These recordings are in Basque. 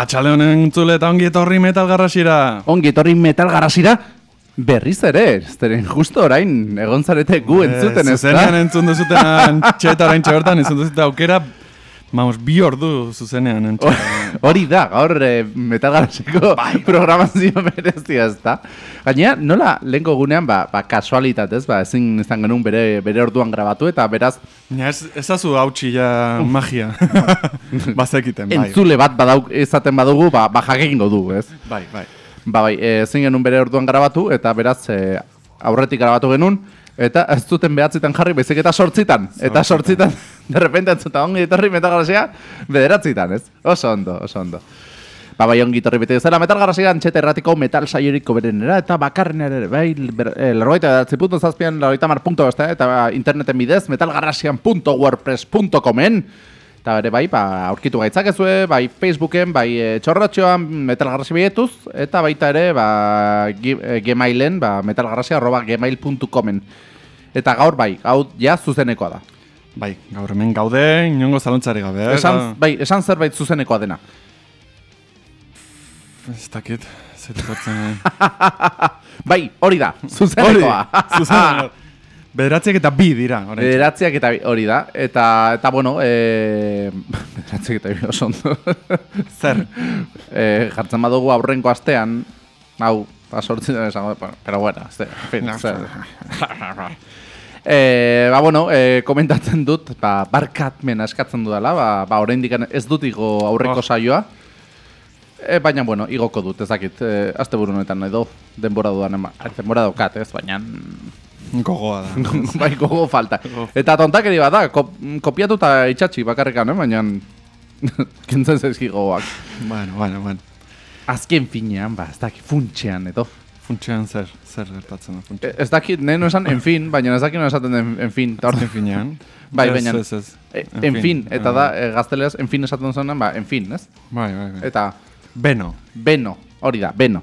Ah, txale honen entzule eta ongi etorri metal garrasira. Ongi etorri metal garrasira berriz ere, zeren justo orain egon zarete gu entzuten ez Zuzenean da? entzun duzutenan txeta orain txabertan entzun duzute aukera, vamos, bi ordu zuzenean entzun. Hori da, gaur eh, metal garrasiko programazio berezia ez da. Gainera, nola lehenko gunean, ba, ba kasualitatez, ba, ezin izan genuen bere, bere orduan grabatu, eta beraz, Ja, ez, ezazu hautsi ja magia. Bazekiten, bai. entzule bat badauk, izaten badugu, ba, ba jakingo du, ez? Bai, bai. Ba bai, e, ezin genuen bere orduan grabatu, eta beraz e, aurretik grabatu genuen, eta ez zuten behatzitan jarri, baizik eta sortzitan. Eta sortzitan, derrepente entzuta ongi etorri metagarrasia, bederatzitan, ez? Oso ondo, oso ondo. Ba bai, ongi etorri bete zela, metal garrasia antxete erratiko metal saieriko berenera, eta bakarren ere, bai, eh, largoita edatzi punto zazpian, largoita mar punto beste, eta interneten bidez, metalgarrasian.wordpress.comen, Eta bere bai, ba, aurkitu gaitzakezue, bai Facebooken, bai e, txorratxoan metalgarrasia bietuz, eta baita ere, ba, gemailen, ba, metalgarrasia arroba gmail.comen. Eta gaur bai, hau ja zuzenekoa da. Bai, gaur hemen gaude, inongo zalontzari gabe. eh? Esan, bai, esan zerbait zuzenekoa dena. Ez dakit, zer etortzen. Bai, hori da, Hori, zuzenekoa. zuzenekoa. Bederatziak eta bi dira, orain. Bederatziak eta bi- hori da. Eta, eta bueno, e, bederatziak eta bi oso ondo. Zer? e, jartzen badugu aurrenko astean, hau, sortzen esango, pero bueno, este, en fin, zer. E, ba, bueno, e, komentatzen dut, ba, barkatmena eskatzen dudala, ba, ba oraindik ez dut igo aurreko Oh. saioa, e, baina, bueno, igoko dut, ez dakit, e, azte honetan edo, denbora dudan, ema, denbora daukat, ez, baina, Gogoa da. bai, gogo falta. Eta tontakeri bat da, kop, kopiatu eta itxatxi bakarrikan, eh? baina, kentzen zaizki gogoak. bueno, bueno, bueno. Azken finean, ba, ez dakit, funtxean, edo. Funtxean zer, zer gertatzen da funtxean. Ez dakit, nahi esan, en fin, baina ez dakit esaten den, en fin. eta hor- Azken finean. Bai, Ez, baina- Ez, ez. E, en fin, eta da, e, gazteleraz, en fin esaten zenan, ba, en fin, ez? Bai, bai, bai. Eta, Beno. beno, hori da, beno.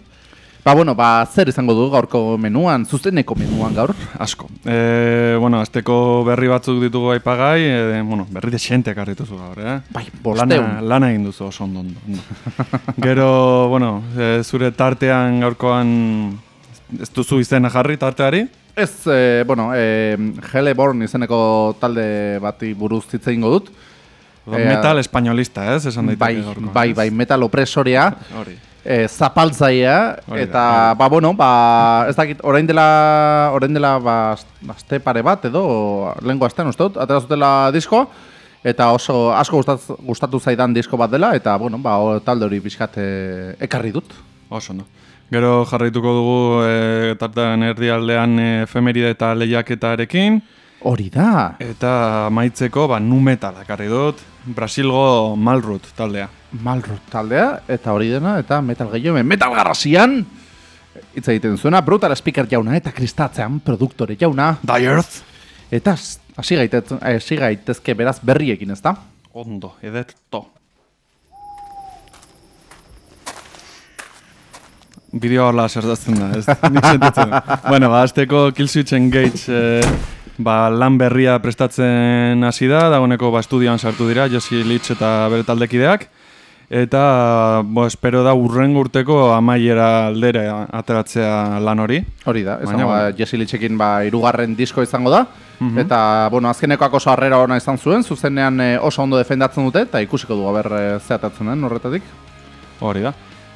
Ba, bueno, ba, zer izango du gaurko menuan, zuzeneko menuan gaur? Asko. E, bueno, azteko berri batzuk ditugu aipagai, e, bueno, berri desentek harrituzu gaur, eh? Bai, Lana, bosteun. lana egin duzu oso ondo. Gero, bueno, e, zure tartean gaurkoan ez duzu izena jarri tarteari? Ez, e, bueno, e, Heleborn izeneko talde bati buruz hitz egingo dut. Eh, metal espainolista, ez? Esan daiteke Bai, gaurkoan. bai, bai, metal opresorea. Hori. E, zapaltzaia eta ba bueno, ba ez dakit orain dela orain dela ba aste pare bat edo lengo astean uste dut atera zutela diskoa eta oso asko gustatu, gustatu zaidan disko bat dela eta bueno, ba talde hori pixkat e, ekarri dut. Oso, no. Gero jarraituko dugu e, tartean erdialdean e, efemeride eta lehiaketarekin. Hori da. Eta maitzeko, ba, nu metal ekarri dut, Brasilgo Malrut taldea. Malrut taldea eta hori dena eta metal gehiago metal garrasian hitz egiten zuena brutal speaker jauna eta kristatzean produktore jauna Die Earth. eta s- hasi gaitez- hasi gaitezke beraz berriekin, ezta? Ondo, edet to. Bideo horla zertatzen da, ez nik sentitzen. bueno, ba, azteko Killswitch Engage eh, ba, lan berria prestatzen hasi da, dagoeneko ba, estudioan sartu dira, Josi Litz eta bere taldekideak. Eta, bo, espero da urren urteko amaiera aldere ateratzea lan hori. Hori da, Baina, izango da, bueno. Jesse Litzekin ba, irugarren disko izango da. Eta, bueno, azkenekoak oso harrera ona izan zuen, zuzenean eh, oso ondo defendatzen dute, eta ikusiko du haber e, zeatatzen den horretatik. Hori da.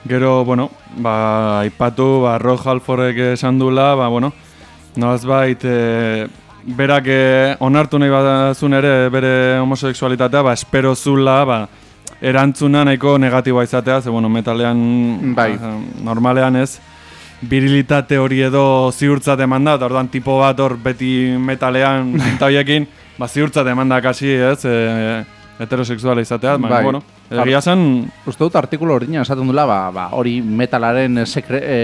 Gero, bueno, ba, aipatu, ba, Rod Halforek esan dula, ba, bueno, nolaz bait, e, berak e, onartu nahi badazun ere bere homosexualitatea, ba, espero zula, ba, erantzuna nahiko negatiboa izatea, ze, bueno, metalean, Bai. ba, normalean ez, birilitate hori edo ziurtzat eman da, eta orduan tipo bat hor beti metalean pinta horiekin, ba, ziurtzat eman da kasi, ez, e, heterosexuala izatea, baina, Bai. bueno, egia zen, Uste dut artikulu ordina esaten dula, ba, ba, hori metalaren sekre, e,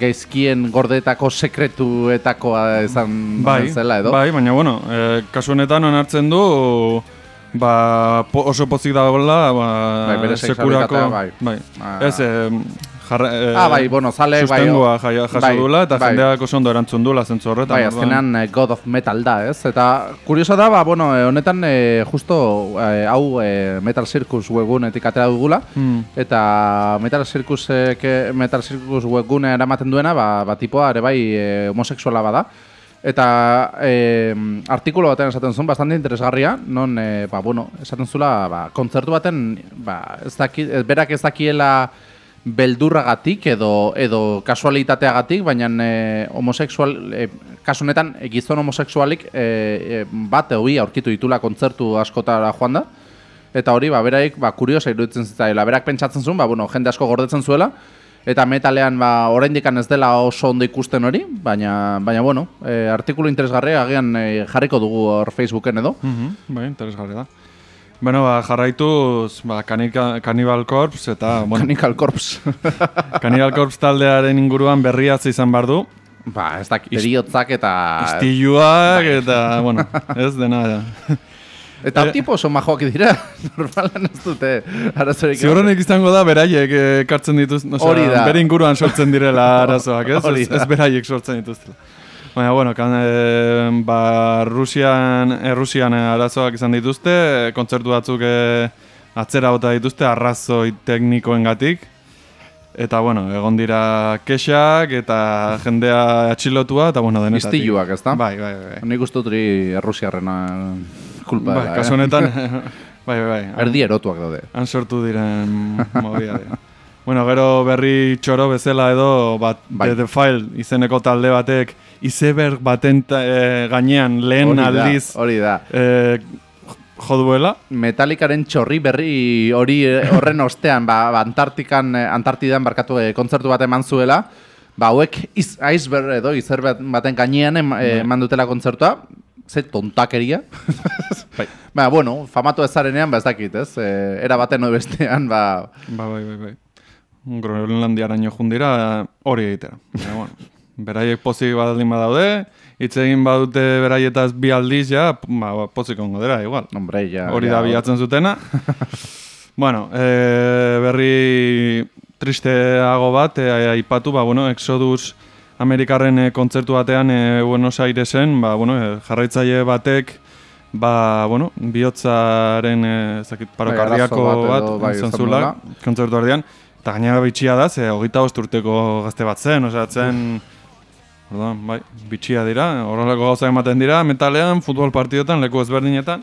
geizkien gordetako sekretuetakoa izan bai, zela edo. Bai, baina bueno, e, kasu honetan onartzen du ba, po, oso pozik dagoela ba, Bai, sekurako bai. bai. Ah. Ez, e, Jarra, eh, Ah, bai, bueno, zale, bai, sustengua o- jaia- jaso bai, duela, eta bai. jendeak oso ondo erantzun duela zentzu horretan. Bai, azkenean eh, God of Metal da, ez? Eta kurioso da, ba, bueno, eh, honetan eh, justo eh, hau eh, Metal Circus webgunetik atera dugula, Hmm. eta Metal Circus, eh, Metal Circus webgunea eramaten duena, ba, ba tipoa ere bai eh, homosexuala bada. Eta eh, artikulu baten esaten zuen, bastante interesgarria, non, eh, ba, bueno, esaten zula, ba, kontzertu baten, ba, ez daki, berak ez dakiela beldurragatik edo edo kasualitateagatik, baina e, homosexual, e, kasu honetan e, gizon homosexualik e, e, bat hori aurkitu ditula kontzertu askotara joan da. Eta hori, ba, beraik, ba, kuriosa iruditzen zitzaila. Berak pentsatzen zuen, ba, bueno, jende asko gordetzen zuela, eta metalean, ba, oraindikan ez dela oso ondo ikusten hori, baina, baina bueno, e, artikulu interesgarria agian e, jarriko dugu hor Facebooken edo. Mhm, bai, interesgarria da. Bueno, ba, jarraituz, ba, Canica- Cannibal Corpse eta, bueno, Cannibal Corpse. Cannibal Corpse taldearen inguruan berriaz izan bar du. ba, ez dakit, eriotzak eta... Istiluak Bai. eta, bueno, ez dena. Eta Eh, tipo oso majoak dira, normalan ez dute arazorik. Ziurrenik izango da beraiek eh, ekartzen dituz, Hori da. bere inguruan sortzen direla arazoak, ez? Hori Ez, da. ez beraiek sortzen dituztela. Baina, bueno, kan, e, ba, Rusian, Errusian eh, arazoak izan dituzte, eh, kontzertu batzuk eh, atzera bota dituzte, arrazoi teknikoengatik. Eta, bueno, egon dira kexak eta jendea atxilotua, eta, bueno, denetatik. Istiluak, ezta? Bai, bai, bai. Nik uste dut hori errusiarrena kulpa Bai, dela. kasu eh? honetan, bai, bai, bai. Erdi erotuak daude. Han sortu diren movida dira. Bueno, gero berri txoro bezala edo bat Bai. The Defile izeneko talde batek izeberg baten ta- eh, gainean lehen Hori da, aldiz Hori da. eh, jo duela. Metalikaren txorri berri hori eh, horren ostean, ba, ba Antartikan, eh, Antartidan barkatu eh, kontzertu bat eman zuela, ba hauek iz, iceberg edo izer bat- baten gainean eh, eman dutela kontzertua, ze tontakeria. Bai. ba, bueno, famatu ezarenean, ba ez dakit, ez? Eh, era baten o bestean, ba, Ba, bai, bai, bai. Groenlandiaraino jundira hori egitera. Baina, bueno, beraiek pozik badaldin badaude, hitz egin badute beraietaz bi aldiz ja, ba, ba, pozik ongo dira, igual. hombre, ja... hori da bilatzen zutena. bueno, e, berri tristeago bat, e, aipatu, ba, bueno, Exodus Amerikarren e, kontzertu batean e, Buenos Airesen, ba, bueno, e, jarraitzaile batek, ba, bueno, bihotzaren, e, ez dakit, paro Bai, arazo kardiako bat bat, edo, bai, izan izan zula, duela. kontzertu ordean, eta gainera bitxia da, ze hogeita urteko gazte bat zen, osea, zen, Orduan, bai, bitxia dira, horrelako gauza ematen dira, metalean, futbol partidotan, leku ezberdinetan,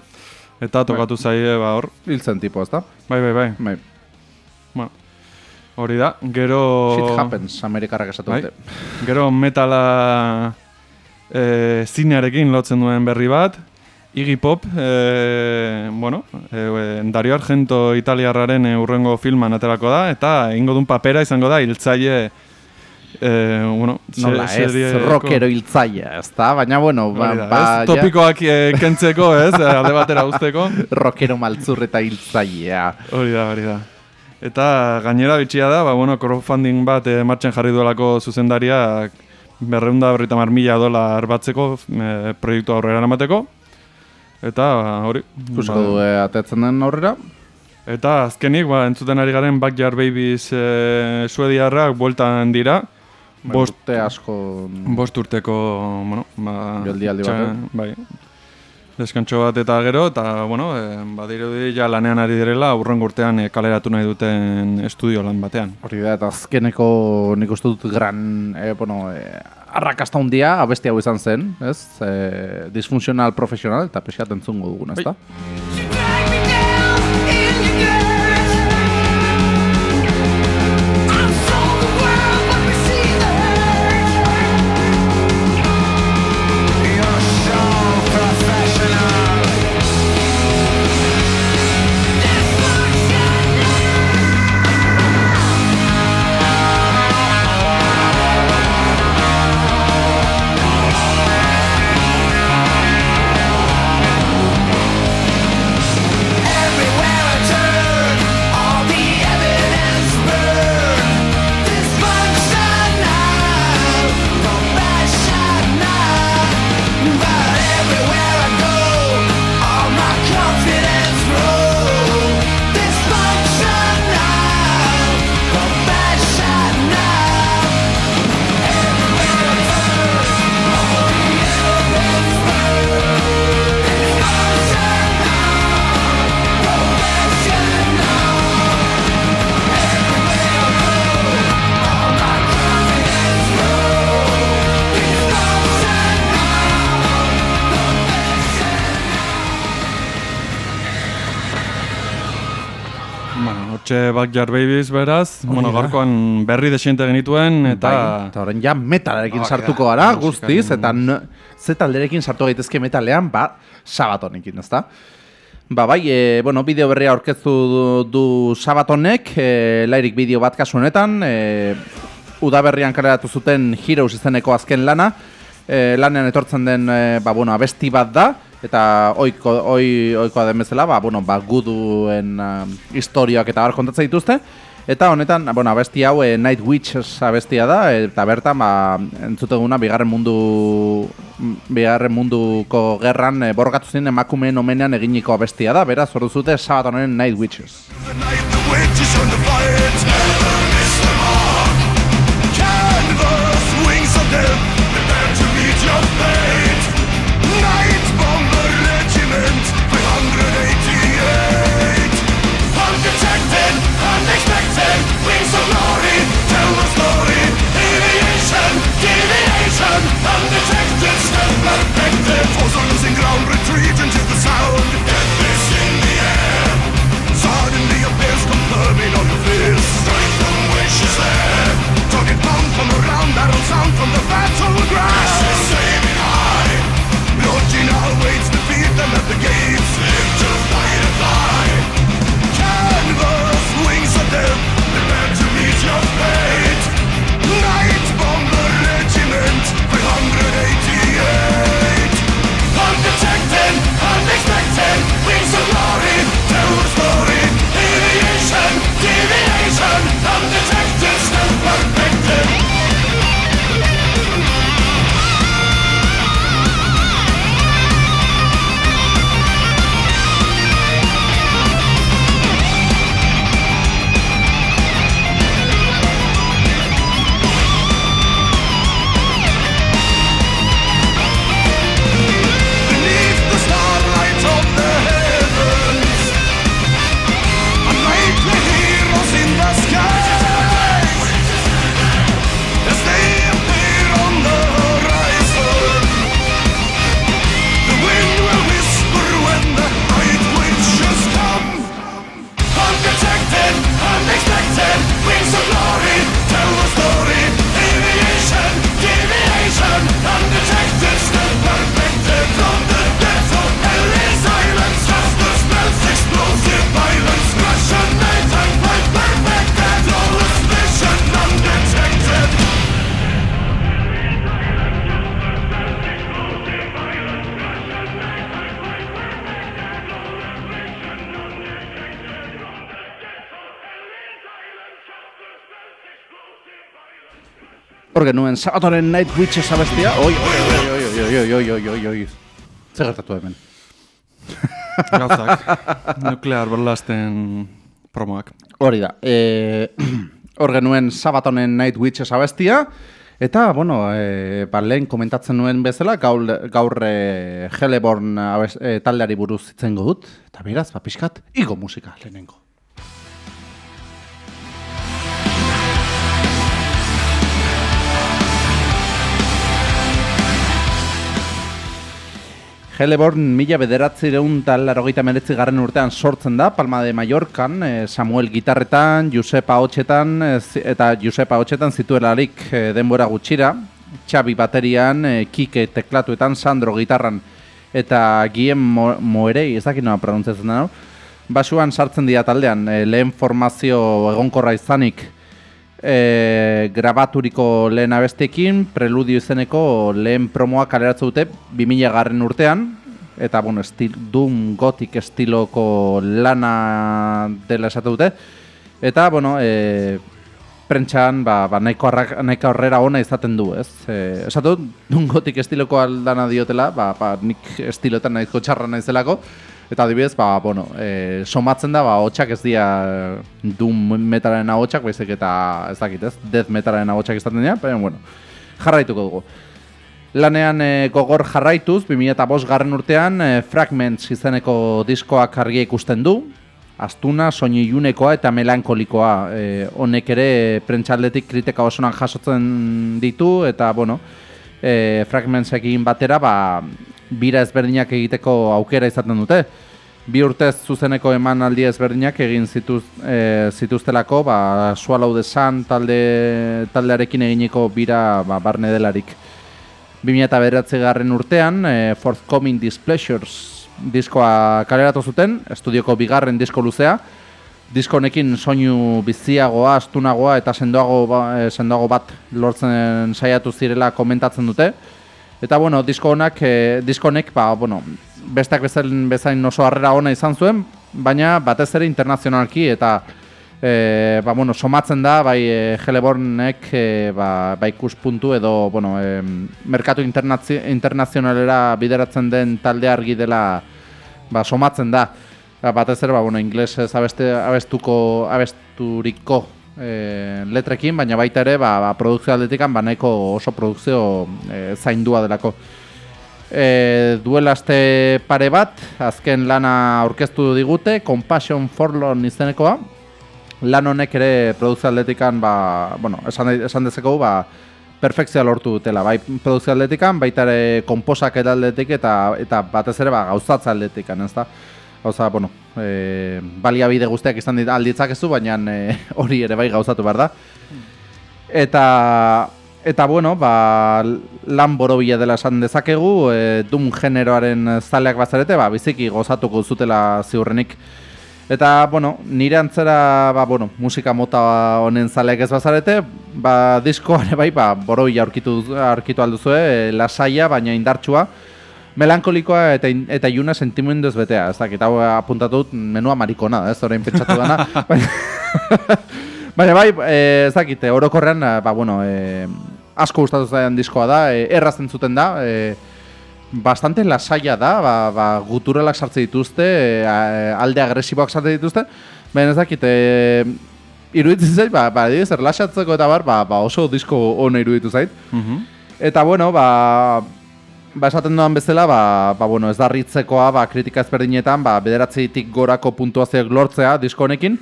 eta tokatu zaie, ba, hor, Hiltzen tipo, ezta? bai, bai, bai, Bai. bueno, hori da, gero... Shit happens, Amerikarrak esatu. Bai. Gero metala e, zinearekin lotzen duen berri bat, Iggy Pop, e, bueno, e, Dario Argento italiarraren e, urrengo filman aterako da, eta egingo duen papera izango da, hiltzaile, e, bueno, se- Nola, ez, serieko- rockero hiltzaia, ezta? Baina, bueno, ba, da, ba, ez? Topikoak e, kentzeko, ez? Alde batera uzteko. rockero maltzur eta hiltzaia. Hori da, hori da. Eta gainera bitxia da, ba, bueno, crowdfunding bat e, martxan jarri duelako zuzendariak berreunda berrita mila dolar batzeko e, proiektu aurrera eramateko. Eta ba, hori. Ikusiko ba, du eh, atetzen den aurrera. Eta azkenik, ba, entzuten ari garen Backyard Babies e, suediarrak bueltan dira. Bost, Urte asko... bost urteko, bueno, ba, Geldialdi txa- batean. Bai. Deskantxo bat eta gero, eta, bueno, e, badirudi ja lanean ari direla, urrengo urtean e, kaleratu nahi duten estudio lan batean. Hori da, eta azkeneko nik uste dut gran, eh, bueno, eh, arrakasta hundia, abesti hau izan zen, ez? Eh, disfuncional profesional, eta pixkat entzungo dugun, ezta? You drag Hortxe Backyard Babies beraz, bueno, gaurkoan berri desiente genituen, eta... Bai, eta horren ja metalarekin da, sartuko gara, guztiz, eta ze talderekin sartu gaitezke metalean, ba, sabatonekin, ezta? Ba, bai, e, bueno, bideo berria aurkeztu du, du sabatonek, e, lairik bideo bat kasu honetan, e, udaberrian kaleratu zuten Heroes izeneko azken lana, e, lanean etortzen den, e, ba, bueno, abesti bat da, eta oiko, oi, oikoa den bezala, ba, bueno, ba, guduen uh, historioak eta bar kontatzen dituzte, Eta honetan, bueno, abesti hau e, Night Witches abestia da, eta bertan, ba, entzuteguna, bigarren mundu, bigarren munduko gerran e, borrokatu ziren emakumeen omenean eginiko abestia da, beraz, hor duzute, sabat honen Night Witches. The night the witches Hor genuen, sabatoren Night Witches abestia, oi, oi, oi, oi, oi, oi, oi, oi, oi, oi, Zer gertatu hemen? Gauzak, nuklear berlasten promoak. Hori da. E, hor genuen Sabatonen Night Witches abestia, eta, bueno, e, ba, lehen komentatzen nuen bezala, gaur, gaur e, Heleborn abes, e, taldeari buruz itzengo dut, eta beraz, ba, pixkat, igo musika lehenengo. Heleborn mila tal larogeita meretzi garren urtean sortzen da, Palma de Mallorcan, eh, Samuel gitarretan, Josepa hotxetan, eh, eta Josepa hotxetan zituelarik eh, denbora gutxira, Xabi baterian, Kike teklatuetan, Sandro gitarran, eta Gien Mo Moerei, ez dakit nola pronuntzatzen da, no? Basuan sartzen dira taldean, eh, lehen formazio egonkorra izanik, e, grabaturiko lehen abestekin, preludio izeneko lehen promoa kaleratzen dute 2000 garren urtean, eta bueno, estil, doom gotik estiloko lana dela esate dute, eta bueno, e, prentxan ba, ba, nahiko, arrak, nahiko horrera ona izaten du, ez? E, esatu, dut, doom gotik estiloko aldana diotela, ba, ba, nik estilotan nahiko txarra naizelako, Eta adibidez, ba, bueno, e, somatzen da, ba, hotxak ez dira doom metalaren ahotsak, baizik eta ez dakit, ez? Death metalaren ahotsak izaten dira, baina, bueno, jarraituko dugu. Lanean e, gogor jarraituz, 2005 garren urtean, e, Fragments izeneko diskoak argia ikusten du, astuna, soinu ilunekoa eta melankolikoa. E, honek ere prentxaldetik kritika osoan jasotzen ditu, eta, bueno, e, Fragmentsekin batera, ba, bira ezberdinak egiteko aukera izaten dute. bi urtez zuzeneko emanaldi ezberdinak egin zituz, e, zituztelako, ba, the Sun talde, taldearekin eginiko bira ba, barne delarik. 2009 garren urtean, e, Forthcoming Displeasures diskoa kaleratu zuten, estudioko bigarren disko luzea, disko honekin soinu biziagoa, astunagoa eta sendoago, ba, e, sendoago bat lortzen saiatu zirela komentatzen dute. Eta bueno, disko honak, e, disko honek, ba, bueno, besteak bezain, bezain oso harrera ona izan zuen, baina batez ere internazionalki eta e, ba, bueno, somatzen da bai e, Helebornek e, ba, ba ikuspuntu edo bueno, e, merkatu internazi, internazionalera bideratzen den talde argi dela ba, somatzen da. Ba, batez ere, ba, bueno, inglesez abeste, abestuko, abesturiko e, letrekin, baina baita ere, ba, ba, produkzio aldetikan, ba, nahiko oso produkzio e, zaindua delako. E, duelaste pare bat, azken lana aurkeztu digute, Compassion Forlorn izenekoa. Lan honek ere produkzio aldetikan, ba, bueno, esan, esan dezeko, ba, perfekzioa lortu dutela, bai produkzio aldetikan, baita ere komposak aldetik eta eta batez ere ba, gauzatza aldetikan, ez da? Gauza, bueno, e, baliabide guztiak izan dit alditzakezu, baina e, hori ere bai gauzatu behar da. Eta, eta bueno, ba, lan borobila dela esan dezakegu, e, dum generoaren zaleak bazarete, ba, biziki gozatuko zutela ziurrenik. Eta, bueno, nire antzera, ba, bueno, musika mota honen zaleak ez bazarete, ba, diskoare bai, ba, borobila aurkitu, aurkitu alduzue, e, lasaia, baina indartsua, melankolikoa eta in- eta iluna sentimenduz betea, ez dakit, hau apuntatu dut menua marikona, ez orain pentsatu dana. baina, baina bai, e, ez dakit, orokorrean, eh, ba, bueno, e, asko gustatu zaidan diskoa da, e, errazten zuten da, e, bastante lasaia da, ba, ba, guturalak sartze dituzte, e, alde agresiboak sartze dituzte, baina ez dakit, e, iruditzen zait, ba, ba, adibidez, erlaxatzeko eta bar, ba, ba, oso disko ona iruditu zait. Mhm. Eta bueno, ba, ba esaten duan bezala, ba, ba bueno, ez da ritzekoa, ba, kritika ezberdinetan, ba, bederatzeetik gorako puntuazioak lortzea disko honekin.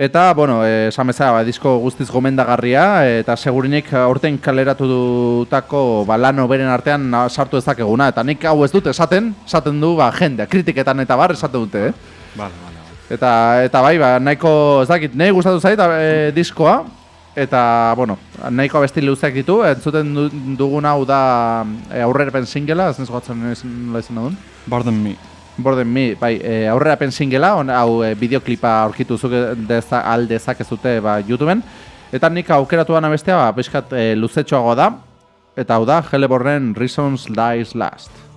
Eta, bueno, esan bezala, ba, disko guztiz gomendagarria, eta segurinik aurten kaleratu dutako ba, lan oberen artean sartu ezakeguna. Eta nik hau ez dut esaten, esaten du, ba, jendea, kritiketan eta bar esaten dute, eh? Vale, vale, vale. Eta, eta bai, ba, nahiko, ez dakit, nahi gustatu zait e, diskoa, eta, bueno, nahiko abesti luzeak ditu, entzuten du, dugun hau da e, aurrerapen singela, ez nesu gatzen nola izan duen. Pardon me. Borden mi, bai, e, aurrerapen singela, on, hau e, bideoklipa aurkitu zuke deza, aldezak ez dute ba, YouTubeen, eta nik aukeratu dana bestea, ba, pixkat e, luzetxoago da, eta hau da, Heleborren Reasons Dies Last.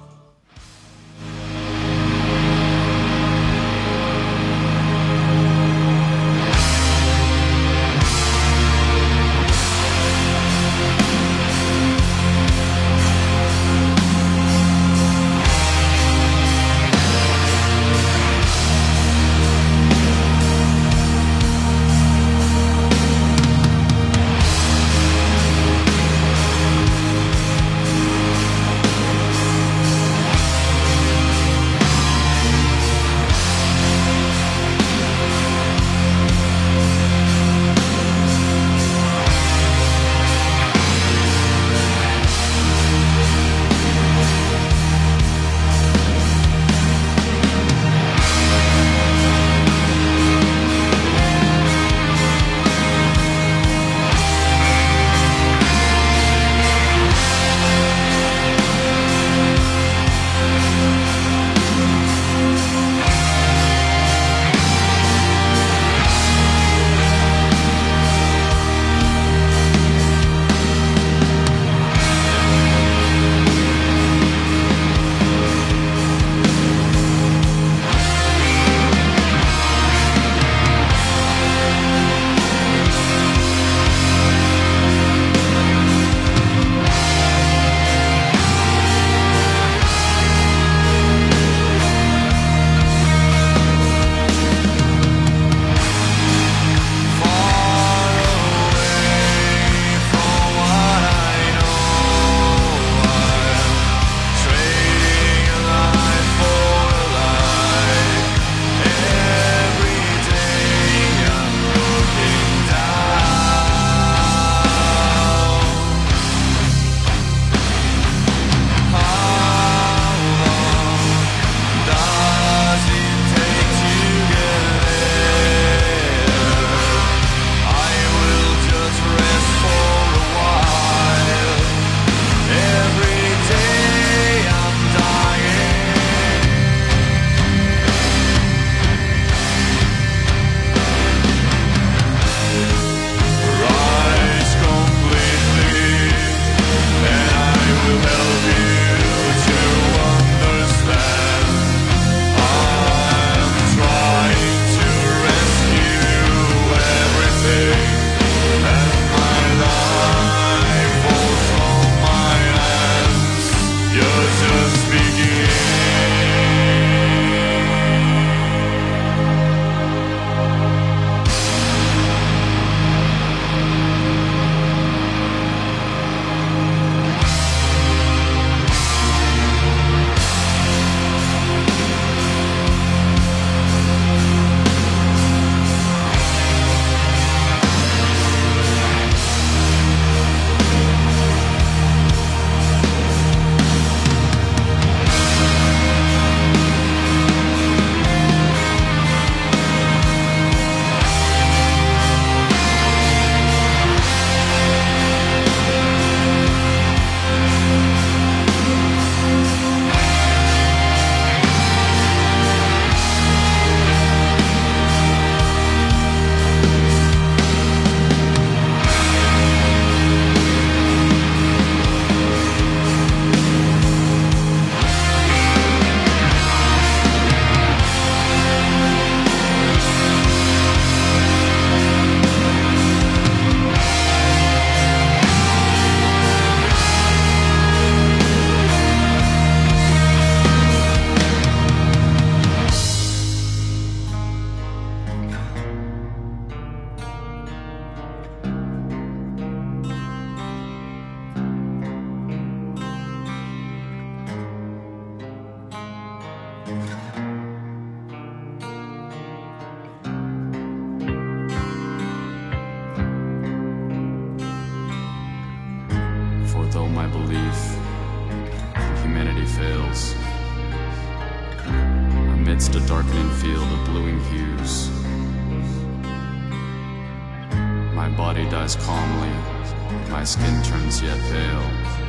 Body dies calmly, my skin turns yet pale.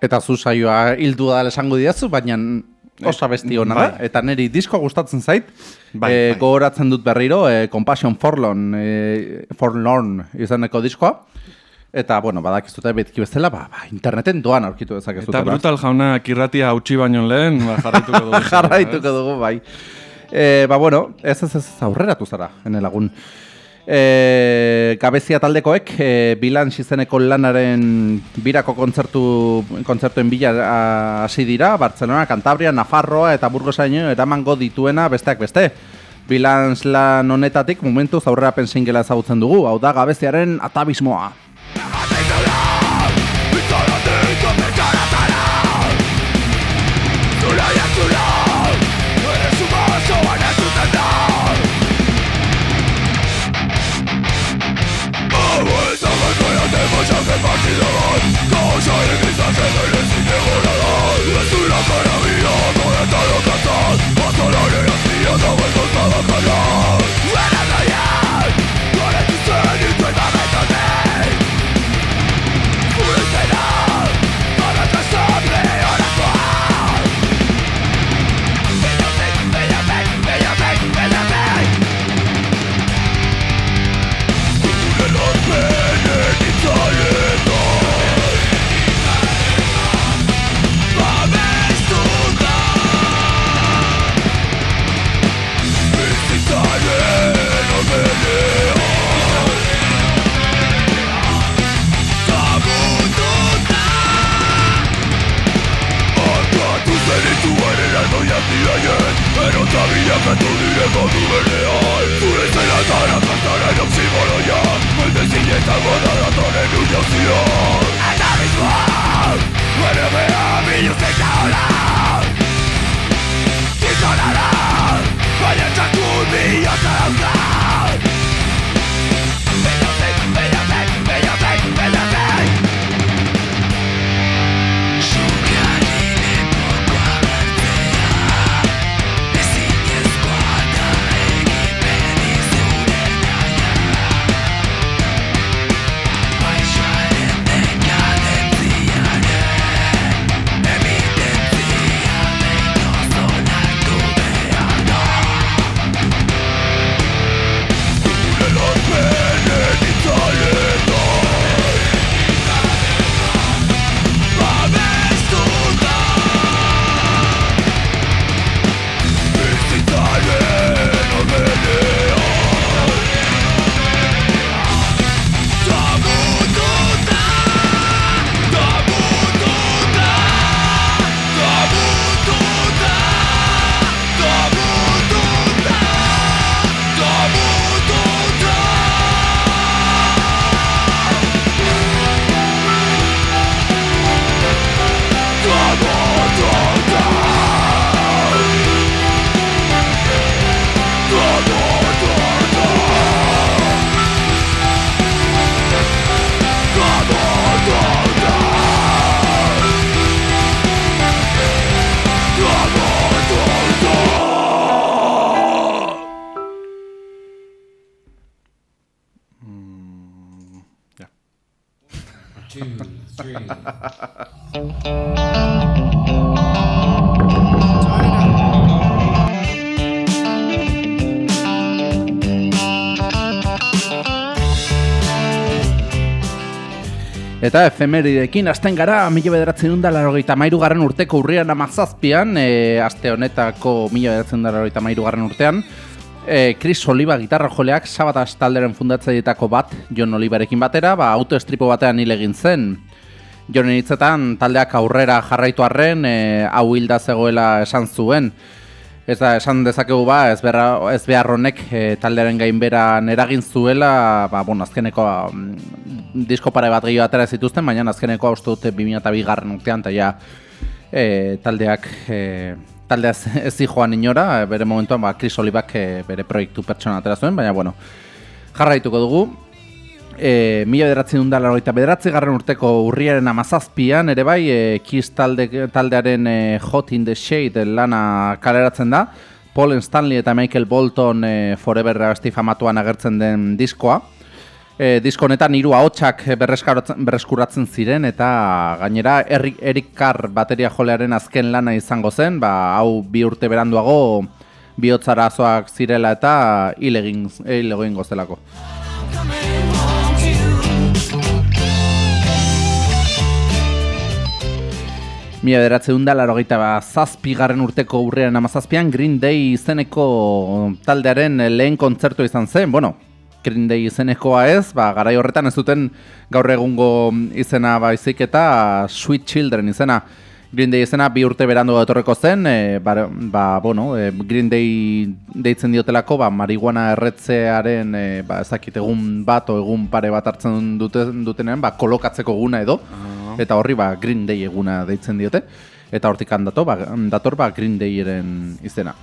Eta zu saioa hildu da esango didazu, baina osa besti hona da. Eta niri disko gustatzen zait. Bai, Eh, bai. Gogoratzen dut berriro, eh, Compassion Forlorn, eh, Forlorn izeneko diskoa. Eta, bueno, badakizute betiki bezala, ba, ba, interneten doan aurkitu dezakezute. Eta brutal jauna kirratia hautsi baino lehen, ba, jarraituko dugu. Jarraituko dugu, bai. E, ba, bueno, ez ez ez aurreratu zara, ene lagun. E, gabezia taldekoek, e, bilan izeneko lanaren birako kontzertu, kontzertuen bila hasi dira, Barcelona, Cantabria, Nafarroa eta Burgosaino eramango dituena besteak beste. Bilans lan honetatik momentuz aurrera pensingela ezagutzen dugu, hau da gabeziaren atabismoa. Such as Bilakatu nire modu berean Zure zelatara zartaren oximoroia Bete zinetako da datoren unozio Eta bizua Bere bea biluzek da hola Gizonara Baina txakun bihotza dauka Eta efemeridekin hasten gara, mila bederatzen dut larogeita mairu garren urteko urrian amazazpian, e, aste honetako mila bederatzen dut larogeita mairu garren urtean, e, Chris Oliva gitarra joleak sabataz talderen fundatzaietako bat, John Olivarekin batera, ba, autoestripo batean hil egin zen. Jonen hitzetan taldeak aurrera jarraitu arren, e, hau hilda zegoela esan zuen. Ez da, esan dezakegu ba, ez, berra, ez behar honek e, taldearen gainberan eragin zuela, ba, bueno, azkeneko mm, disko pare bat gehiago atera zituzten, baina azkeneko uste dute 2002 garren urtean, eta ja, e, taldeak, e, taldea ez, joan inora, bere momentuan, ba, Chris Olivak e, bere proiektu pertsona atera zuen, baina, bueno, jarraituko dugu. E, mila bederatzen dut dara bederatzi garren urteko urriaren amazazpian, ere bai, e, Kiss talde, taldearen e, Hot in the Shade lana kaleratzen da. Paul Stanley eta Michael Bolton e, Forever abesti famatuan agertzen den diskoa. E, disko honetan hiru ahotsak berreskuratzen, ziren eta gainera Eric, Eric Carr bateria jolearen azken lana izango zen, ba, hau bi urte beranduago bihotzarazoak zirela eta hil egin, hil egin gozelako. Mila bederatzeun da, laro zazpi garren urteko urrean amazazpian Green Day izeneko taldearen lehen kontzertu izan zen, bueno, Green Day izenekoa ez, ba, garai horretan ez duten gaur egungo izena baizik eta Sweet Children izena. Green Day izena bi urte berandu etorreko zen, e, ba, ba, bueno, e, Green Day deitzen diotelako, ba, marihuana erretzearen, e, ba, ezakit egun bat o egun pare bat hartzen dute, dutenean, ba, kolokatzeko eguna edo, eta horri ba, Green Day eguna deitzen diote, eta hortik dato, ba, dator ba, Green Dayren izena.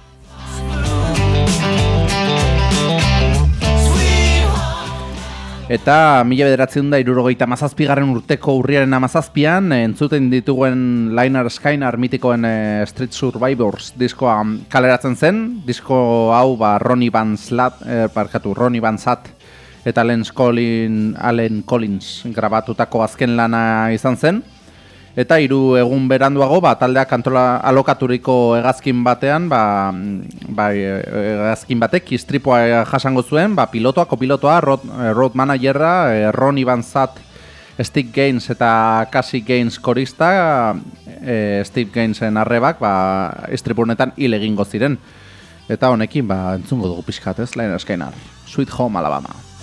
Eta mila bederatzen da irurogeita mazazpigarren urteko urriaren amazazpian, entzuten dituen Liner Skynar mitikoen eh, Street Survivors diskoa kaleratzen zen. Disko hau ba, Ronnie Van Slat, eh, parkatu, Ronnie Van Zat eta Allen Collins, Allen Collins grabatutako azken lana izan zen. Eta hiru egun beranduago, ba, taldeak antola alokaturiko hegazkin batean, ba, ba, hegazkin batek istripoa jasango zuen, ba, pilotoa, kopilotoa, road, road managerra, eh, Ronnie Van Zat, Steve Gaines eta Cassie Gaines korista, e, Steve Gainesen arrebak, ba, istripu honetan hil egingo ziren. Eta honekin, ba, entzungo dugu pixkat, ez, lehen eskainar. Sweet Home Alabama.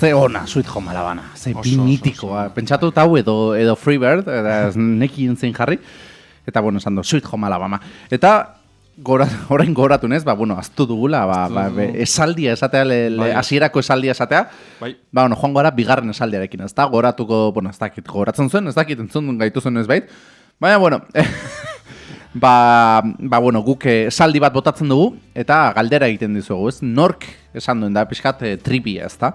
Ze ona, Sweet Home Alabama. Ze Oso, bi mitikoa. Pentsatu hau edo, edo Freebird, eta ez nekin zein jarri. Eta, bueno, esan du, Sweet Home Alabama. Eta, gora, orain goratu nez, ba, bueno, aztu dugula, ba, ba, be, esaldia esatea, le, le, Bai. hasierako esaldia esatea. Bai. Ba, bueno, joan gara bigarren esaldiarekin, ez da? Goratuko, bueno, ez dakit, goratzen zuen, ez dakit, entzun gaitu zuen ez bait. Baina, bueno, ba, ba, bueno, guk eh, esaldi bat botatzen dugu, eta galdera egiten dizugu, ez? Nork esan duen da, pixkat eh, trivia, ez da?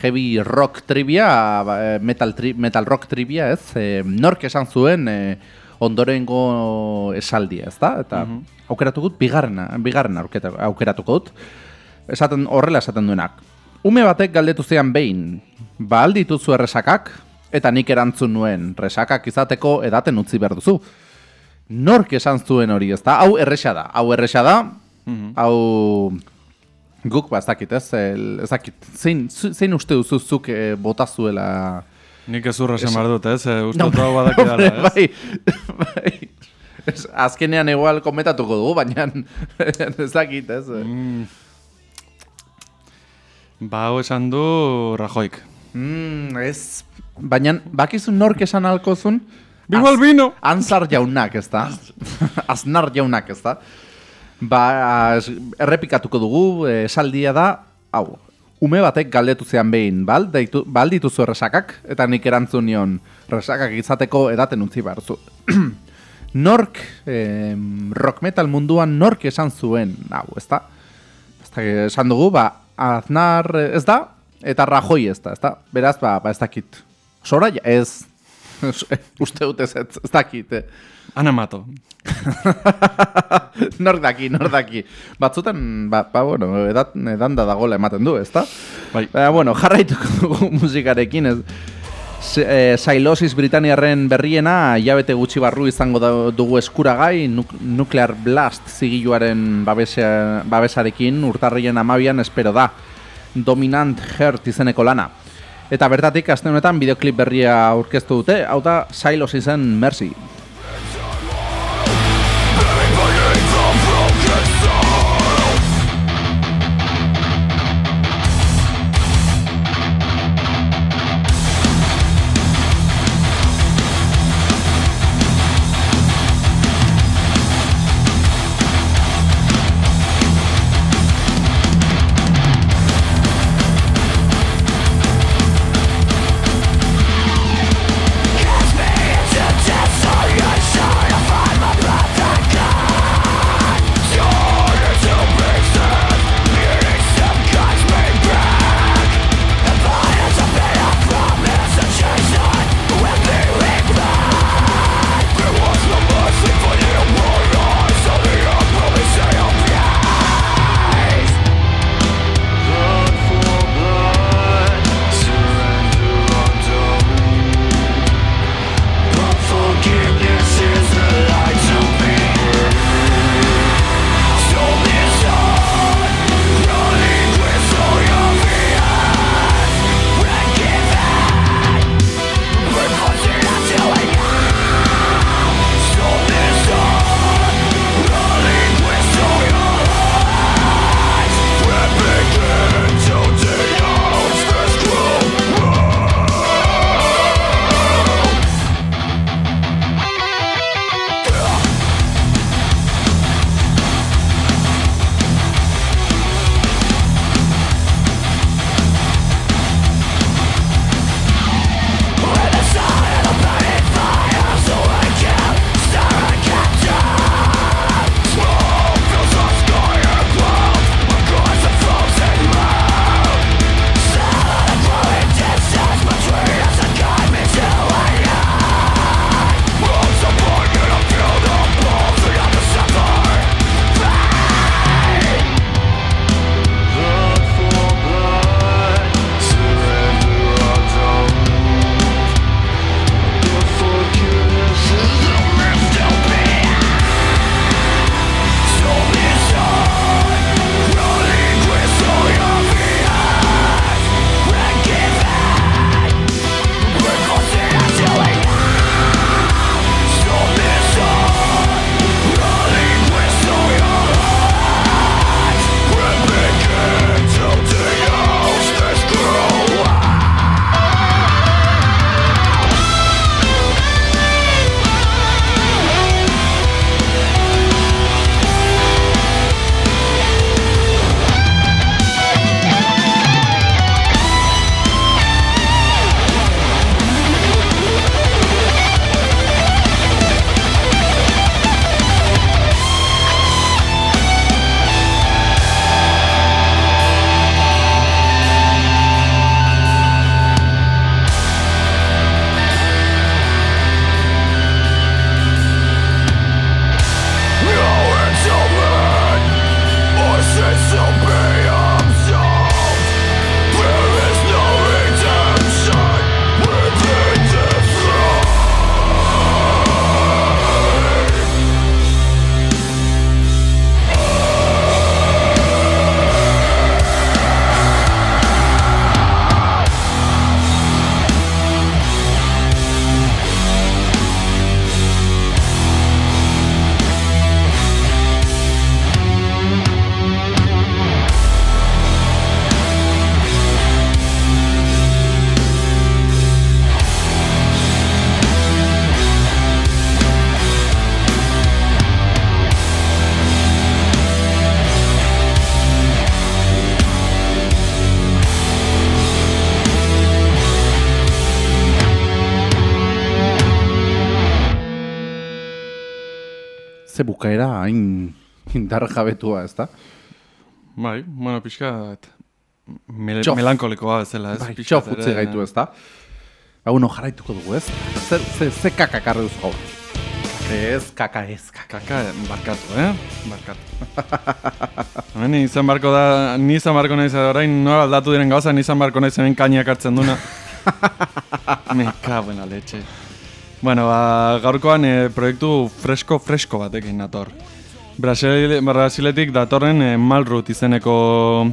Heavy rock trivia, ba, eh, metal, tri, metal rock trivia, ez? Eh, nork esan zuen eh, ondorengo esaldia, ez da? Eta aukeratu gut, bigarrena, bigarrena auketa- aukeratuko dut. Esaten, horrela esaten duenak. Ume batek galdetu zean behin, ba aldituzu erresakak, eta nik erantzun nuen, resakak izateko edaten utzi behar duzu. Nork esan zuen hori, ez da? Hau erresa da, hau erresa da, hau guk, ba, ez dakit, ez, ez dakit, zein, zein uste duzu zuk eh, bota zuela... Nik ez urra esan behar dut, ez? Eh, Uste No, dut hau badakidala, ez? bai, bai. Ez, azkenean igual komentatuko dugu, baina ez dakit, ez? Mm. Ba, hau esan du Rajoik. Mm, ez, baina bakizu nork esan alkozun? El vino! Anzar jaunak, ez da? Aznar jaunak, ez da? Ba, errepikatuko dugu, eh, esaldia da, hau, ume batek galdetu zean behin, bal, deitu, dituzu erresakak, eta nik erantzun nion, erresakak izateko edaten utzi behar zu. nork, eh, rock metal munduan nork esan zuen, hau, ez da? Esan dugu, ba, Aznar ez da, eta Rajoi ez da, ez da? Beraz, ba, ba ez dakit. Sora, ez, uste dut ez, ez, dakit. eh. Ana mato. nor daki, nor daki. Batzutan, ba, ba bueno, edat, edanda dagoela ematen du, ezta? Bai. Ba, bueno, jarraituko dugu musikarekin, ez. Eh, Sailosis Britaniarren berriena, jabete gutxi barru izango da, dugu eskuragai, nuk, Nuclear Blast zigiluaren babesa, babesarekin urtarrien amabian espero da. Dominant Heart izeneko lana. Eta bertatik, aste honetan, bideoklip berria aurkeztu dute, hau da Sailosisen Mercy. Bukaera hain indar jabetua, ez da? Bai, bueno, pixka... Mel Txof. melankolikoa bezala, ez? Bai, txof utzi ere- gaitu, ez da? Hau no jarraituko dugu, ez? Ze, ze, ze kaka karri duzu gaur? Ez, kaka, ez, kaka. Kaka, barkatu, eh? Barkatu. Hemen izan barko da, ni izan barko naiz orain nola aldatu diren gauza, ni izan barko naiz hemen kainak hartzen duna. Me cago en la leche. Bueno, ba, gaurkoan eh, proiektu fresko-fresko batekin nator. Brasil, Brasiletik datorren eh, Malrut izeneko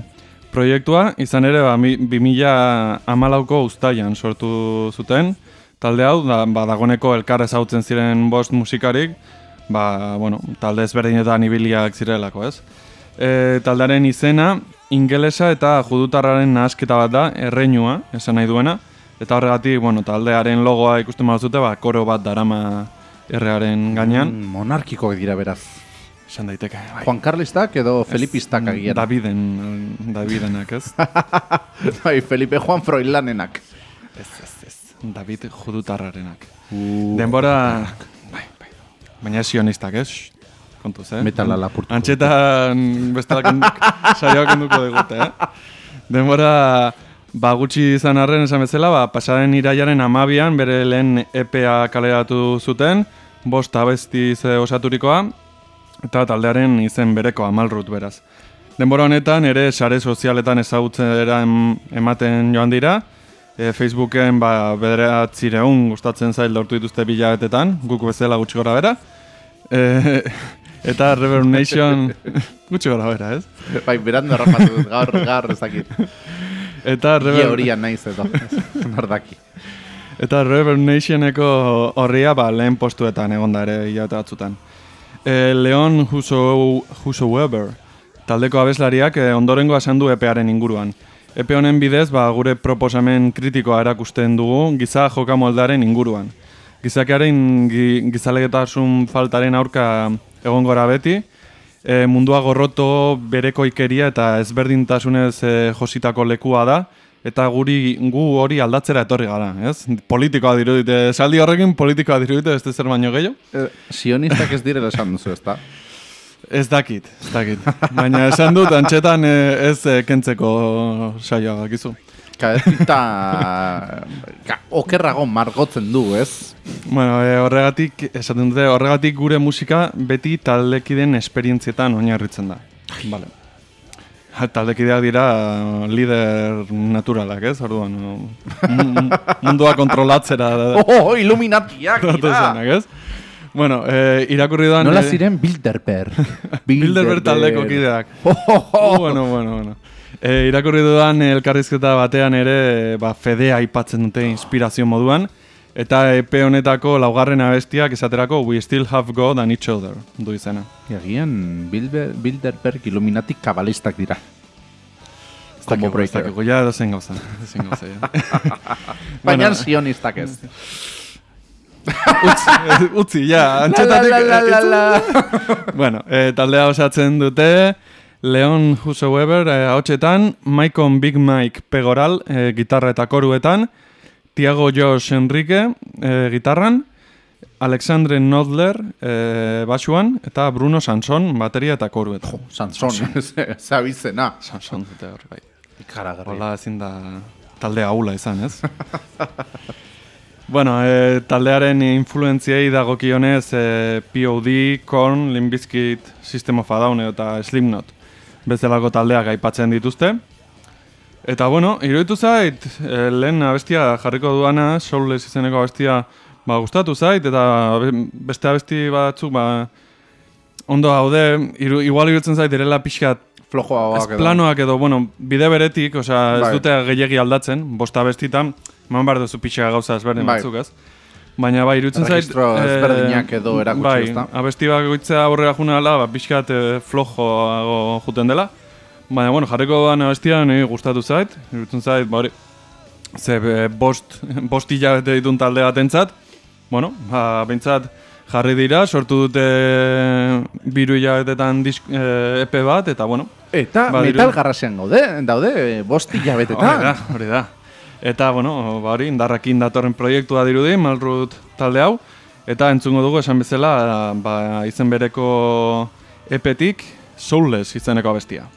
proiektua, izan ere ba, mi- 2014ko uztailan sortu zuten. Talde hau, da, ba, dagoneko elkar ezagutzen ziren bost musikarik, ba, bueno, talde ezberdinetan ibiliak zirelako, ez? E, taldearen izena, ingelesa eta judutarraren nahasketa bat da, erreinua, esan nahi duena, eta horregatik, bueno, taldearen logoa ikusten baduzute, ba, koro bat darama errearen gainean, Mm, monarkikoak dira beraz. esan daiteke, bai. Juan Carlistak edo Felipistak agian. Daviden, Davidenak, ez? bai, Felipe Juan Froilanenak. Ez, ez, ez. David judutarrarenak. Denbora... Bai, bai. Baina sionistak, ez? Kontuz, eh? Metala lapurtuko Antxetan bestelak saioak enduko digute, eh? Denbora... Ba, gutxi izan arren esan bezala, ba, pasaren iraiaren amabian bere lehen EPA kaleratu zuten, bost abesti ze osaturikoa, eta taldearen izen bereko amalrut beraz. Denbora honetan ere sare sozialetan ezagutzera em- ematen joan dira, e, Facebooken ba, bederatzireun gustatzen zail lortu dituzte bilabetetan, guk bezala gutxi gora bera. E, eta Reverb Nation gutxi gora bera, ez? bai, berandu harrapatu dut, gaur, gaur ezakit. Eta Ge Reverb, horia naiz edo. Nordaki. eta Reverb Nationeko horria ba, lehen postuetan egon da ere hilabete batzutan. E, Leon Huso, Huso Weber, taldeko abeslariak e, ondorengo esan du EPEaren inguruan. EPE honen bidez, ba, gure proposamen kritikoa erakusten dugu giza jokamoldaren inguruan. Gizakearen gi, gizalegetasun faltaren aurka egon gora beti, e, mundua gorroto bereko ikeria eta ezberdintasunez e, jositako lekua da, eta guri gu hori aldatzera etorri gara, ez? Politikoa dirudite, saldi horrekin politikoa dirudite beste zer baino gehiago? Eh, Sionistak ez direla esan duzu, ezta? Ez dakit, ez dakit. Baina esan dut, antxetan ez kentzeko saioa bakizu. Kadezita ka, okerrago margotzen du, ez? Bueno, e, horregatik, esaten dute, horregatik gure musika beti taldekiden esperientzietan oinarritzen da. Vale. Taldekideak dira lider naturalak, ez? Orduan, m- mundua kontrolatzera Oh, Illuminatiak dira! ez? Bueno, e, irakurri doan... Nola eh, ziren Bilderberg. Bilderberg taldeko kideak. bueno, bueno, bueno. E, irakurri dudan elkarrizketa batean ere ba, fedea aipatzen dute inspirazio moduan, eta EP honetako laugarren abestiak esaterako We Still Have God and Each Other du izena. Egian Bilder, Bilderberg Illuminati kabalistak dira. Como breaker. dakigu, ja gauza. edozein gauza, ja. Baina Bueno. sionistak ez. utzi, utzi, ja, antxetatik... La, la, la, la, itzu- bueno, e, taldea osatzen dute Leon Huso Weber e, haotxetan, Maicon Big Mike Pegoral e, gitarra eta koruetan, Tiago Josh Enrique e, gitarran, Alexandre Nodler e, basuan, eta Bruno Sanson bateria eta koruetan. Sanson, ez abizena. Sanson dute hor, bai. Ikaragarria. Hola ezin da talde ahula izan, ez? bueno, e, taldearen influentziei dagokionez e, POD, Korn, Limp Bizkit, System of a Down eta Slipknot bezalako taldeak aipatzen dituzte. Eta bueno, iruditu zait, e, lehen abestia jarriko duana, Soulless izeneko abestia ba, gustatu zait, eta be- beste abesti batzuk ba, ondo haude, iru, igual iruditzen zait direla pixkat Flojoagoak Ez planoak edo, bueno, bide beretik, osea, ez Bai. dute gehiegi aldatzen, bosta bestitan, eman behar duzu pixka gauza ezberdin Bai. batzuk, ez? Baina bai, irutzen zait... Registro eh, ezberdinak edo erakutsi, bai, ezta? abesti bakoitzea aurrera juna dela, ba, pixkat eh, flojoago juten dela. Baina, bueno, jarriko duan abestia niri gustatu zait, irutzen zait, ba hori, ze eh, bost, bost hilabete ditun talde batentzat, bueno, ba, behintzat jarri dira, sortu dute biru hilabetetan disk, eh, EP bat, eta bueno, Eta Ba, metal garrasean gaude, daude, bosti Hori jabetetan. da, hori da. Eta, bueno, ba hori, indarrakin datorren proiektua dirudi, Malrut talde hau. Eta entzungo dugu esan bezala, ba, izen bereko epetik Soulless izeneko abestia.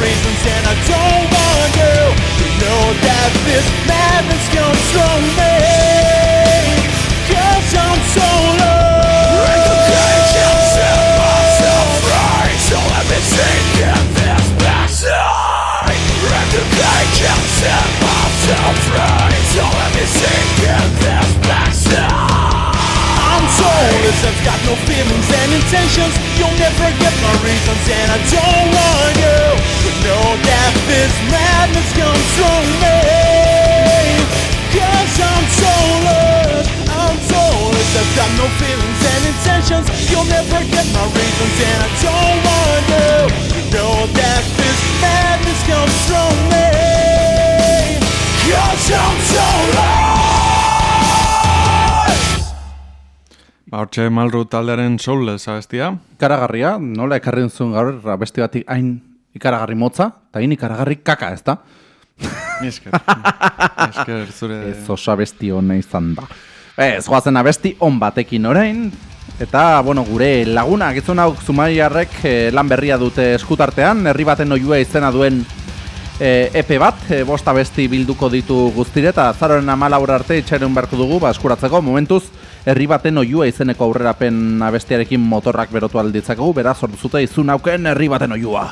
Reasons, and I don't want you to know that this madness comes from me. I've got no feelings and intentions. You'll never get my reasons, and I don't want you to know that this madness comes from me. Cause I'm soulless, I'm soulless, I've got no feelings and intentions. You'll never get my reasons, and I don't want you to know that this madness comes from me. Cause I'm soulless. Hortxe Malru taldearen Soulless abestia. Ikaragarria, nola ekarri duzun gaur abesti batik hain ikaragarri motza, eta hain ikaragarri kaka, ez da? Esker. Esker, zure... Ez oso abesti hona izan da. Ez, goazen abesti on batekin orain, eta, bueno, gure laguna, gizun hau zumaiarrek eh, lan berria dute eskutartean, herri baten oiua izena duen eh, epe bat, eh, bost abesti bilduko ditu guztire, eta zaroren amalaur arte itxareun beharko dugu, ba, eskuratzeko, momentuz, herri baten oiua izeneko aurrerapen abestiarekin motorrak berotu alditzakegu, beraz, ordu zute izun hauken herri baten oiua.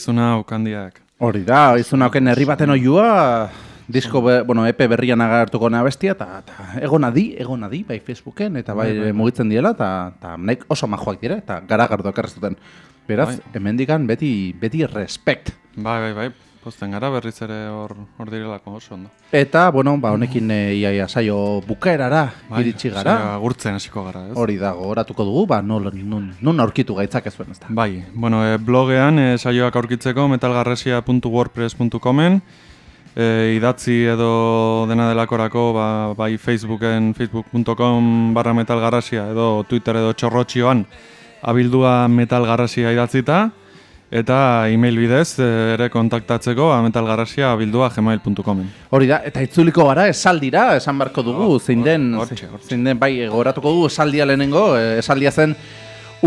Izuna ukandiak. Hori da, izun hauken herri baten oiua, disko, be, bueno, EP berrian agartuko na bestia, eta ta, egona di, egona di, bai Facebooken, eta bai, mugitzen diela, eta ta, naik oso majoak dira, eta gara gardo ekarrezuten. Beraz, Bai. hemendikan beti, beti respect. Bai, bai, bai. Posten gara berriz ere hor, hor direlako oso ondo. Eta, bueno, ba, honekin e, iaia saio bukaerara Bai, iritsi gara. saioa Agurtzen hasiko gara, ez? Hori da, gogoratuko dugu, ba, nol, nun, nun aurkitu gaitzak ez zuen, ez da. Bai, bueno, e, blogean e, saioak aurkitzeko metalgarresia.wordpress.comen e, idatzi edo dena delakorako ba, bai Facebooken facebook.com barra metalgarrasia edo Twitter edo txorrotxioan abildua metalgarrasia idatzita eta email bidez e, ere kontaktatzeko ba, metalgarrasia abildua gmail.comen Hori da, eta itzuliko gara esaldira, esan barko dugu, zein den, hortxe, hortxe. zein den, bai, gogoratuko dugu esaldia lehenengo, eh, esaldia zen,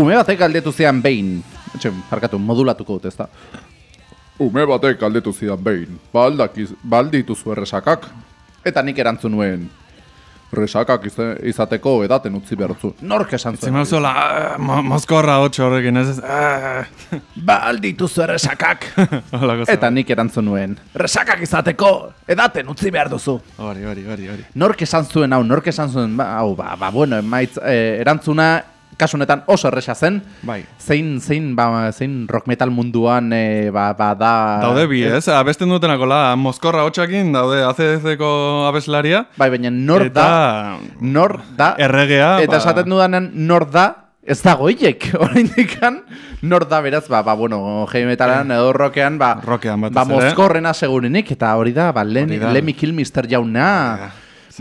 ume batek galdetu zidan behin, etxe, parkatu, modulatuko dut, ez da. Ume batek galdetu zidan behin, baldakiz, baldituzu erresakak? Eta nik erantzun nuen, Resakak iza- izateko edaten utzi behar zu. nork esan zuen. Zimazuela, ah, mo, mozkorra hotxo horrekin, ez ez, ah. Ba, aldituzu erresakak. Holako Eta nik erantzun nuen, resakak izateko, edaten utzi behar duzu. Hori, hori, hori, hori. Nork esan zuen hau, nork esan zuen, ba, hau, ba, ba bueno, emaitz, eh, erantzuna, kasu honetan oso erresa zen, Bai. zein, zein, ba, zein rock metal munduan, eh, ba, ba, da... Daude bi, ez? Abesten dutenakola, mozkorra hotxakin, daude ACDC-ko abeslaria. Bai, baina nor eta da, nor da, erregea, eta ba- dudanen nor da, ez dago hiek, oraindikan, nor da beraz, ba, ba bueno, heavy metalan edo rockean, ba, Rockean ba mozkorrena segurenik, eta hori da, ba. Lemmy Kilmister jauna,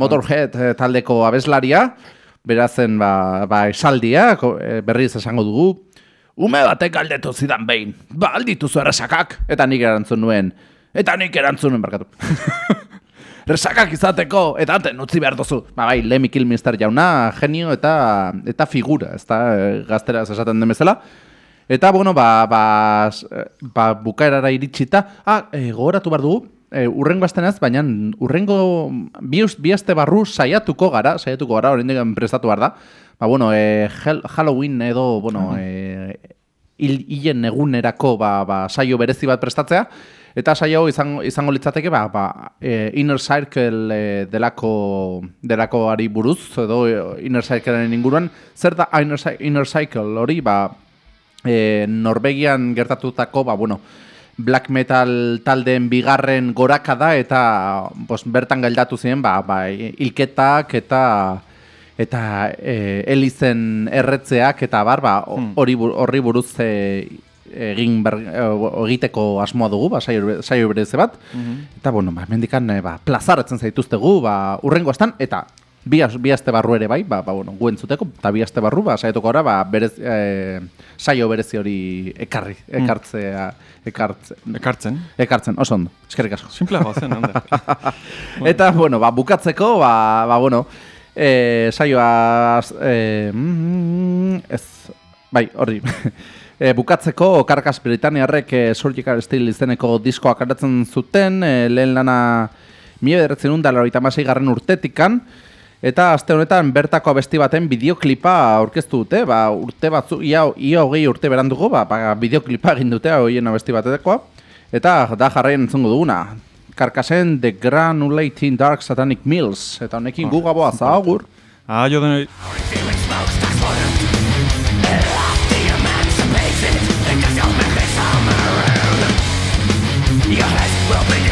Motorhead eh, taldeko abeslaria, berazen, ba, ba esaldia, eh, berriz esango dugu, Ume batek galdetu zidan behin, ba aldituzu erresakak, eta nik erantzun nuen, eta nik erantzun nuen, barkatu. Resakak izateko, edaten utzi behar duzu. Ba, bai, Lemmy Kilmister jauna, genio eta eta figura, ez da, gazteraz esaten den bezala. Eta, bueno, ba, ba, ba bukaerara iritsita, ah, e, gogoratu behar dugu, e, urrengo astenaz, baina urrengo bi, us- bi aste barru saiatuko gara, saiatuko gara, oraindik prestatu behar da. Ba, bueno, e, Halloween edo, bueno, e, hil, hilen egunerako ba, ba, saio berezi bat prestatzea, eta saio izango, izango litzateke ba, ba, e, Inner Circle e, delako, delako ari buruz, edo e, Inner Circleen inguruan, zer da Inner, Inner Cycle hori, ba, e, Norvegian gertatutako, ba, bueno, black metal taldeen bigarren goraka da eta bos, bertan gaildatu ziren ba, ba, hilketak eta eta e, elizen erretzeak eta bar ba, o- hori horri buruz e, egin ber, e, egiteko asmoa dugu, ba, saio, saio bereze bat. Eta, bueno, ba, mendikan e, ba, plazaratzen zaituztegu, ba, urrengo astan, eta bi, as- bi aste barru ere bai, ba, ba, bueno, gu entzuteko, eta bi aste barru, ba, saietuko gara, ba, berez, e, saio berezi hori ekarri, ekartzea, ekartze, Ekartzen. ekartzen, oso ondo, eskerrik asko. Simpleagoa zen, handa. Eta, bueno, ba, bukatzeko, ba, ba bueno, e, saioa, e, mm, ez, bai, horri, e, bukatzeko, Karkas Britaniarrek e, Surgical Steel izeneko diskoak aratzen zuten, e, lehen lana mila bedertzen un garren urtetikan, Eta aste honetan bertako abesti baten bideoklipa aurkeztu dute, ba, urte batzu, ia, ia hogei urte berandugu, ba, ba, bideoklipa egin dute hoien abesti batekoa. Eta da jarraien entzungo duguna, karkasen The Granulating Dark Satanic Mills, eta honekin gu gaboa ah, zaagur. Aio denoi. Your head will be